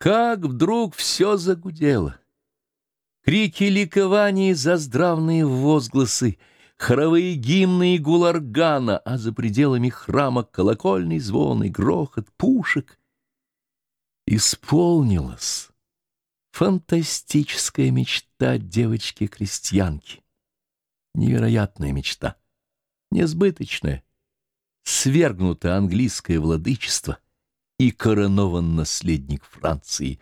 как вдруг все загудело. Крики ликования, заздравные возгласы, хоровые гимны и гул органа, а за пределами храма колокольный звон и грохот пушек. Исполнилась фантастическая мечта девочки-крестьянки. Невероятная мечта, несбыточная. Свергнуто английское владычество и коронован наследник Франции.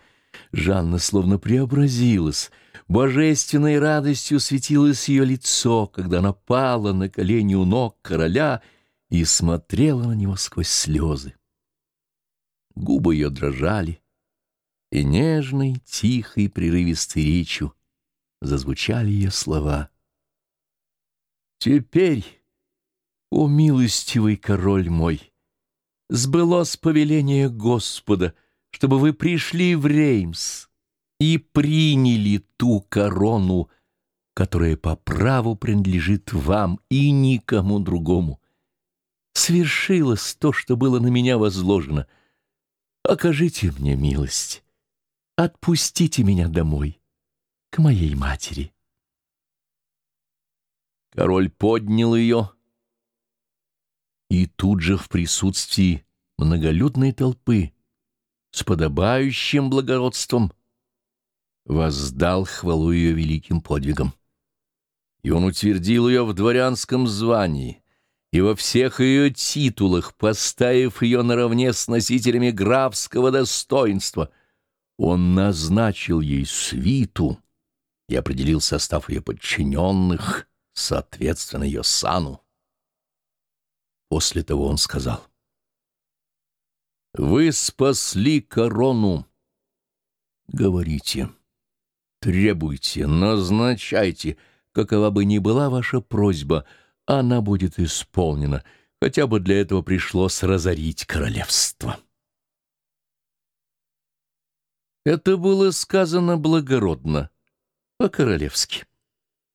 Жанна словно преобразилась — Божественной радостью светилось ее лицо, когда она пала на колени у ног короля и смотрела на него сквозь слезы. Губы ее дрожали, и нежной, тихой, прерывистой речью зазвучали ее слова. «Теперь, о милостивый король мой, сбылось повеление Господа, чтобы вы пришли в Реймс» и приняли ту корону, которая по праву принадлежит вам и никому другому. Свершилось то, что было на меня возложено. Окажите мне милость. Отпустите меня домой, к моей матери. Король поднял ее, и тут же в присутствии многолюдной толпы с подобающим благородством воздал хвалу ее великим подвигам. И он утвердил ее в дворянском звании и во всех ее титулах, поставив ее наравне с носителями графского достоинства. Он назначил ей свиту и определил состав ее подчиненных, соответственно ее сану. После того он сказал, «Вы спасли корону, говорите». Требуйте, назначайте, какова бы ни была ваша просьба, она будет исполнена, хотя бы для этого пришлось разорить королевство. Это было сказано благородно, по-королевски.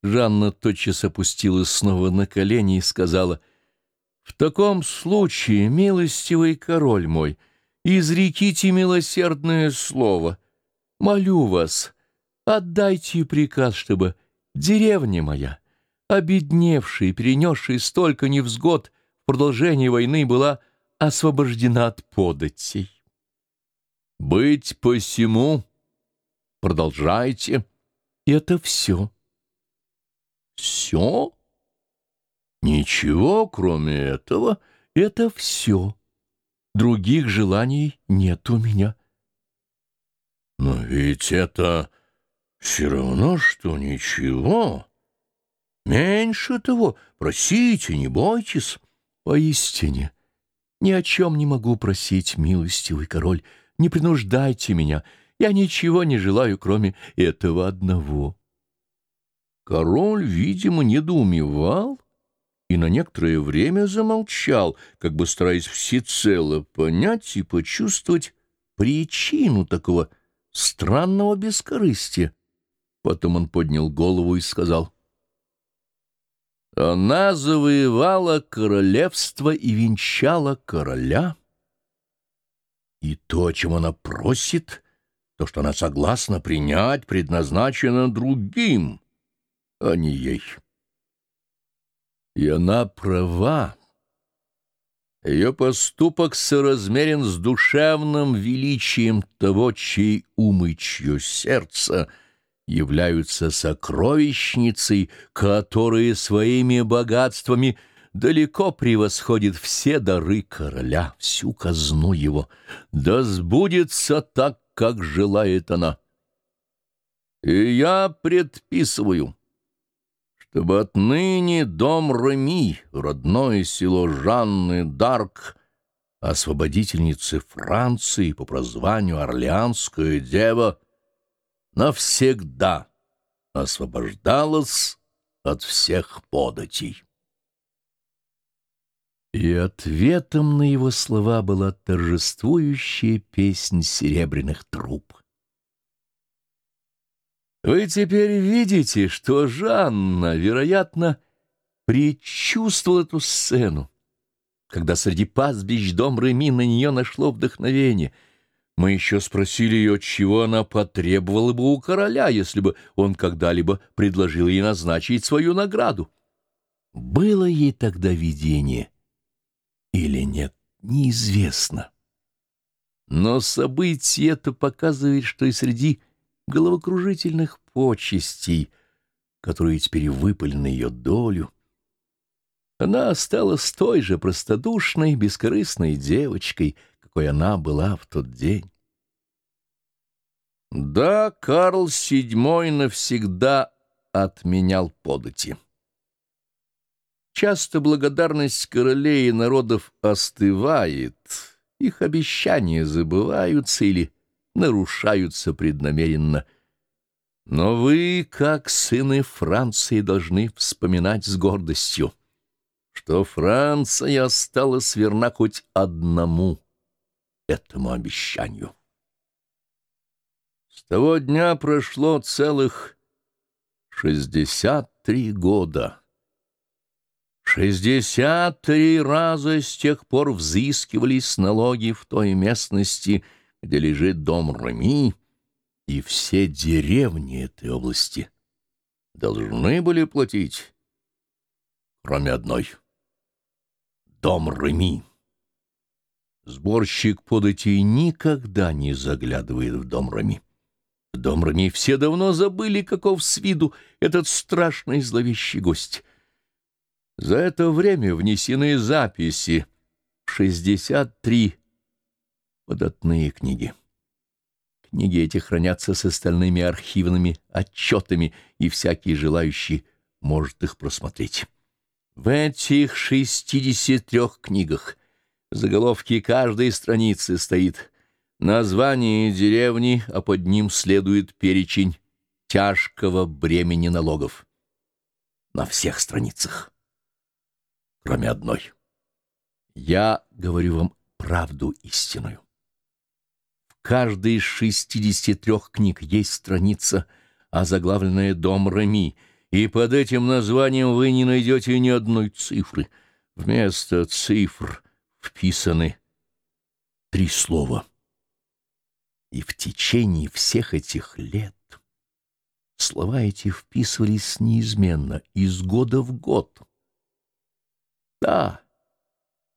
Жанна тотчас опустилась снова на колени и сказала, «В таком случае, милостивый король мой, изреките милосердное слово. Молю вас, Отдайте приказ, чтобы деревня моя, обедневшая и перенесшая столько невзгод в продолжении войны, была освобождена от податей. Быть посему, продолжайте. Это все. Все? Ничего, кроме этого, это все. Других желаний нет у меня. Но ведь это... Все равно, что ничего. Меньше того, просите, не бойтесь. Поистине, ни о чем не могу просить, милостивый король. Не принуждайте меня. Я ничего не желаю, кроме этого одного. Король, видимо, недоумевал и на некоторое время замолчал, как бы стараясь всецело понять и почувствовать причину такого странного бескорыстия. Потом он поднял голову и сказал. Она завоевала королевство и венчала короля. И то, чем она просит, то, что она согласна принять, предназначено другим, а не ей. И она права. Ее поступок соразмерен с душевным величием того, чей ум и чье сердце — являются сокровищницей, которые своими богатствами далеко превосходит все дары короля, всю казну его. Да сбудется так, как желает она. И я предписываю, чтобы отныне дом Реми, родное село Жанны Дарк, освободительницы Франции по прозванию Орлеанская дева, навсегда освобождалась от всех податей. И ответом на его слова была торжествующая песнь серебряных труб. Вы теперь видите, что Жанна, вероятно, предчувствовала эту сцену, когда среди пастбищ дом Реми на нее нашло вдохновение — Мы еще спросили ее, чего она потребовала бы у короля, если бы он когда-либо предложил ей назначить свою награду. Было ей тогда видение или нет, неизвестно. Но событие это показывает, что и среди головокружительных почестей, которые теперь выпали на ее долю, она осталась той же простодушной, бескорыстной девочкой, какой она была в тот день. Да, Карл VII навсегда отменял подати. Часто благодарность королей и народов остывает, их обещания забываются или нарушаются преднамеренно. Но вы, как сыны Франции, должны вспоминать с гордостью, что Франция осталась верна хоть одному этому обещанию. С того дня прошло целых шестьдесят три года. Шестьдесят три раза с тех пор взыскивались налоги в той местности, где лежит дом Рами, и все деревни этой области должны были платить, кроме одной — дом Рами. Сборщик податей никогда не заглядывает в дом Рами. В дом Рами все давно забыли, каков с виду этот страшный зловещий гость. За это время внесены записи в 63 податные книги. Книги эти хранятся с остальными архивными отчетами, и всякий желающий может их просмотреть. В этих 63 книгах заголовки каждой страницы стоит название деревни, а под ним следует перечень тяжкого бремени налогов. На всех страницах, кроме одной. Я говорю вам правду истинную. Каждой из шестидесяти трех книг есть страница, озаглавленная «Дом Рами», и под этим названием вы не найдете ни одной цифры. Вместо цифр вписаны три слова — и в течение всех этих лет слова эти вписывались неизменно, из года в год. Да,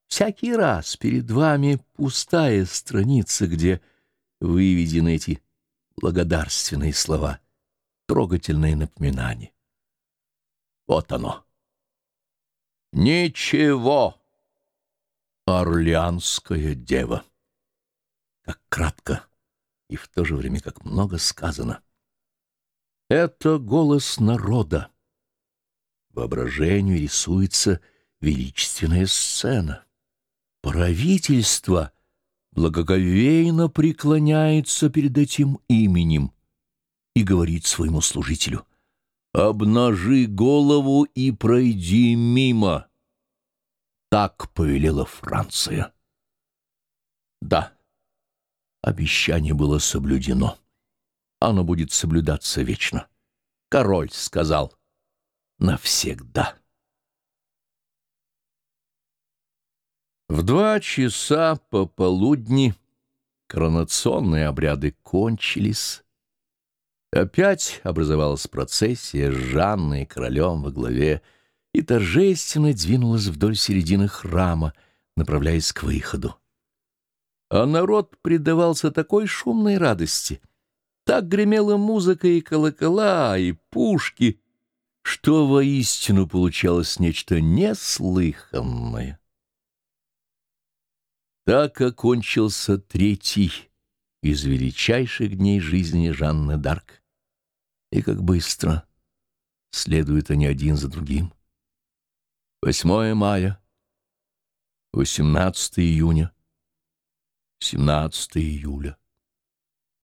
всякий раз перед вами пустая страница, где выведены эти благодарственные слова, трогательные напоминания. Вот оно. Ничего, Орлеанская дева. Как кратко и в то же время как много сказано. Это голос народа. Воображению рисуется величественная сцена. Правительство благоговейно преклоняется перед этим именем и говорит своему служителю «Обнажи голову и пройди мимо». Так повелела Франция. Да. Обещание было соблюдено. Оно будет соблюдаться вечно. Король сказал «навсегда». В два часа пополудни коронационные обряды кончились. Опять образовалась процессия с Жанной и королем во главе и торжественно двинулась вдоль середины храма, направляясь к выходу. А народ предавался такой шумной радости. Так гремела музыка и колокола, и пушки, что воистину получалось нечто неслыханное. Так окончился третий из величайших дней жизни Жанны Дарк. И как быстро следуют они один за другим. 8 мая, 18 июня, 17 июля.